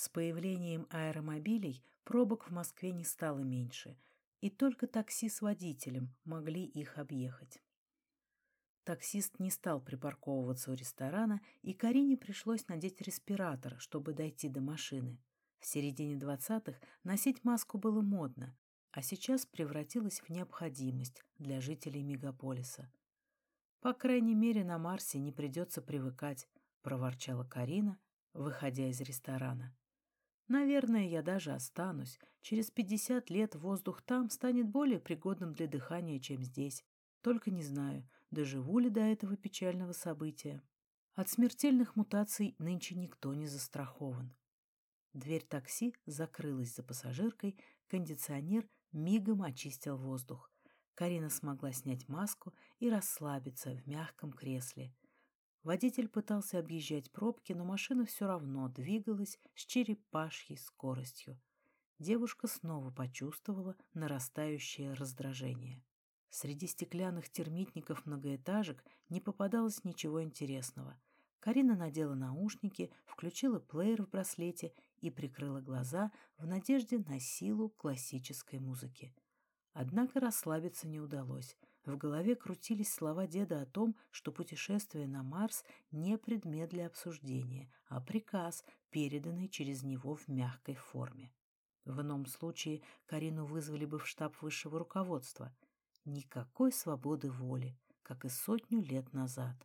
С появлением аэромобилей пробок в Москве не стало меньше, и только такси с водителем могли их объехать. Таксист не стал припарковываться у ресторана, и Карине пришлось надеть респиратор, чтобы дойти до машины. В середине двадцатых носить маску было модно, а сейчас превратилось в необходимость для жителей мегаполиса. «По крайней мере, на Марсе не придется привыкать», — проворчала Карина, выходя из ресторана. Наверное, я даже останусь. Через пятьдесят лет воздух там станет более пригодным для дыхания, чем здесь. Только не знаю, доживу ли до этого печального события. От смертельных мутаций нынче никто не застрахован. Дверь такси закрылась за пассажиркой, кондиционер мигом очистил воздух. Карина смогла снять маску и расслабиться в мягком кресле – Водитель пытался объезжать пробки, но машина все равно двигалась с черепашьей скоростью. Девушка снова почувствовала нарастающее раздражение. Среди стеклянных термитников многоэтажек не попадалось ничего интересного. Карина надела наушники, включила плеер в браслете и прикрыла глаза в надежде на силу классической музыки. Однако расслабиться не удалось. В голове крутились слова деда о том, что путешествие на Марс не предмет для обсуждения, а приказ, переданный через него в мягкой форме. В ином случае Карину вызвали бы в штаб высшего руководства. Никакой свободы воли, как и сотню лет назад.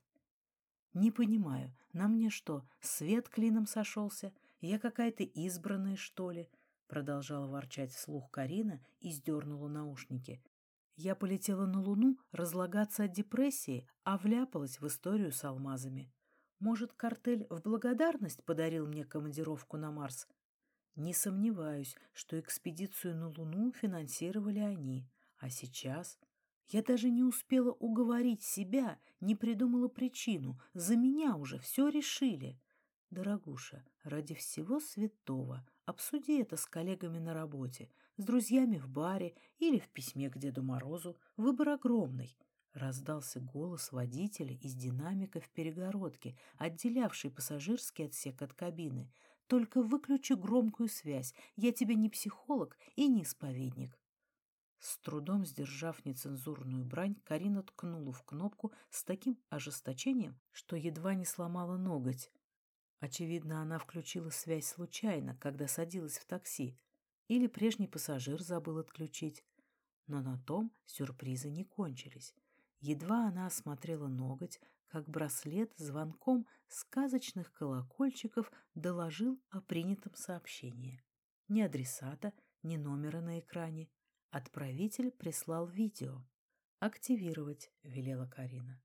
«Не понимаю, на мне что, свет клином сошелся? Я какая-то избранная, что ли?» Продолжала ворчать вслух Карина и сдернула наушники. Я полетела на Луну разлагаться от депрессии, а вляпалась в историю с алмазами. Может, картель в благодарность подарил мне командировку на Марс? Не сомневаюсь, что экспедицию на Луну финансировали они. А сейчас... Я даже не успела уговорить себя, не придумала причину. За меня уже все решили. Дорогуша, ради всего святого, обсуди это с коллегами на работе с друзьями в баре или в письме к Деду Морозу. Выбор огромный. Раздался голос водителя из динамика в перегородке, отделявший пассажирский отсек от кабины. «Только выключи громкую связь. Я тебе не психолог и не исповедник». С трудом сдержав нецензурную брань, Карина ткнула в кнопку с таким ожесточением, что едва не сломала ноготь. Очевидно, она включила связь случайно, когда садилась в такси. Или прежний пассажир забыл отключить. Но на том сюрпризы не кончились. Едва она осмотрела ноготь, как браслет звонком сказочных колокольчиков доложил о принятом сообщении. Ни адресата, ни номера на экране. Отправитель прислал видео. «Активировать», — велела Карина.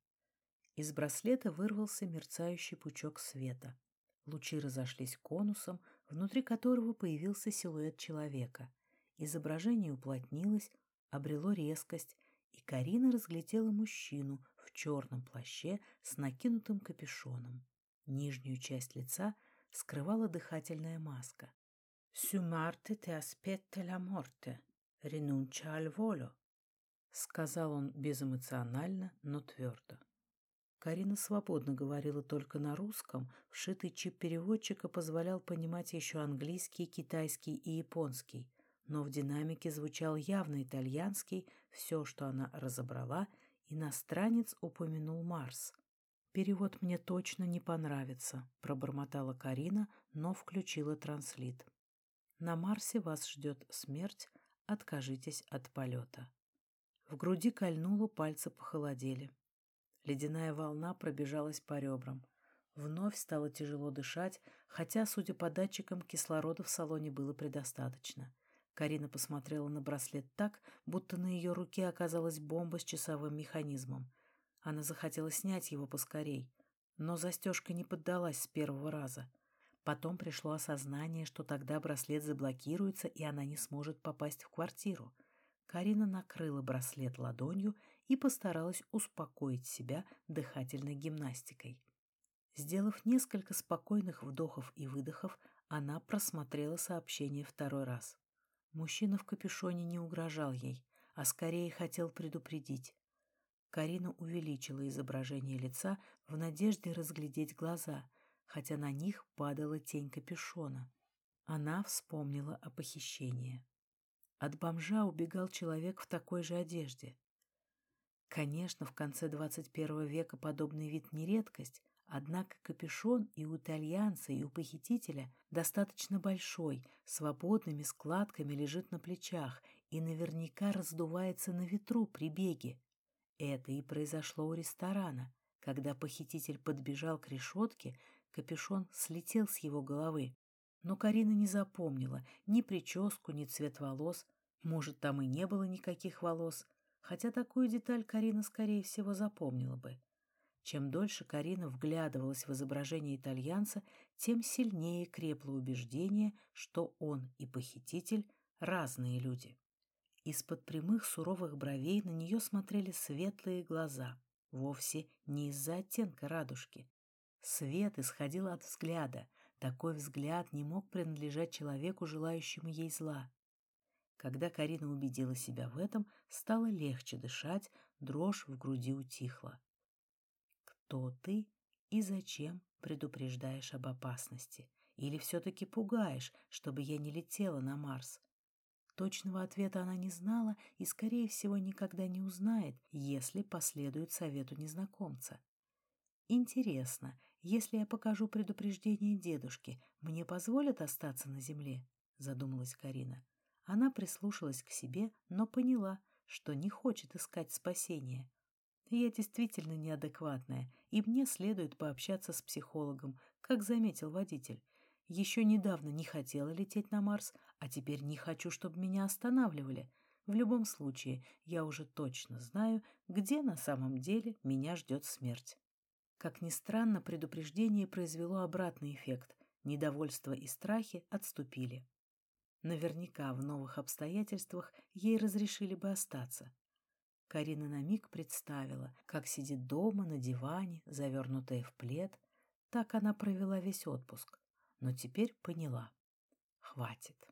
Из браслета вырвался мерцающий пучок света. Лучи разошлись конусом, внутри которого появился силуэт человека. Изображение уплотнилось, обрело резкость, и Карина разглядела мужчину в черном плаще с накинутым капюшоном. Нижнюю часть лица скрывала дыхательная маска. «Su Marte te aspetta la morte, rinuncia al volo», — сказал он безэмоционально, но твердо. Карина свободно говорила только на русском, вшитый чип переводчика позволял понимать еще английский, китайский и японский, но в динамике звучал явно итальянский, все, что она разобрала, иностранец упомянул Марс. «Перевод мне точно не понравится», — пробормотала Карина, но включила транслит. «На Марсе вас ждет смерть, откажитесь от полета». В груди кольнуло, пальцы похолодели. Ледяная волна пробежалась по ребрам. Вновь стало тяжело дышать, хотя, судя по датчикам, кислорода в салоне было предостаточно. Карина посмотрела на браслет так, будто на ее руке оказалась бомба с часовым механизмом. Она захотела снять его поскорей, но застежка не поддалась с первого раза. Потом пришло осознание, что тогда браслет заблокируется, и она не сможет попасть в квартиру. Карина накрыла браслет ладонью и постаралась успокоить себя дыхательной гимнастикой. Сделав несколько спокойных вдохов и выдохов, она просмотрела сообщение второй раз. Мужчина в капюшоне не угрожал ей, а скорее хотел предупредить. Карина увеличила изображение лица в надежде разглядеть глаза, хотя на них падала тень капюшона. Она вспомнила о похищении. От бомжа убегал человек в такой же одежде. Конечно, в конце 21 века подобный вид не редкость, однако капюшон и у итальянца, и у похитителя достаточно большой, свободными складками лежит на плечах и наверняка раздувается на ветру при беге. Это и произошло у ресторана. Когда похититель подбежал к решетке, капюшон слетел с его головы. Но Карина не запомнила ни прическу, ни цвет волос. Может, там и не было никаких волос хотя такую деталь Карина, скорее всего, запомнила бы. Чем дольше Карина вглядывалась в изображение итальянца, тем сильнее крепло убеждение, что он и похититель — разные люди. Из-под прямых суровых бровей на нее смотрели светлые глаза, вовсе не из-за оттенка радужки. Свет исходил от взгляда, такой взгляд не мог принадлежать человеку, желающему ей зла. Когда Карина убедила себя в этом, стало легче дышать, дрожь в груди утихла. «Кто ты и зачем предупреждаешь об опасности? Или все-таки пугаешь, чтобы я не летела на Марс?» Точного ответа она не знала и, скорее всего, никогда не узнает, если последует совету незнакомца. «Интересно, если я покажу предупреждение дедушке, мне позволят остаться на Земле?» — задумалась Карина. Она прислушалась к себе, но поняла, что не хочет искать спасения. Я действительно неадекватная, и мне следует пообщаться с психологом, как заметил водитель. Еще недавно не хотела лететь на Марс, а теперь не хочу, чтобы меня останавливали. В любом случае, я уже точно знаю, где на самом деле меня ждет смерть. Как ни странно, предупреждение произвело обратный эффект. Недовольство и страхи отступили. Наверняка в новых обстоятельствах ей разрешили бы остаться. Карина на миг представила, как сидит дома на диване, завернутая в плед. Так она провела весь отпуск. Но теперь поняла. Хватит.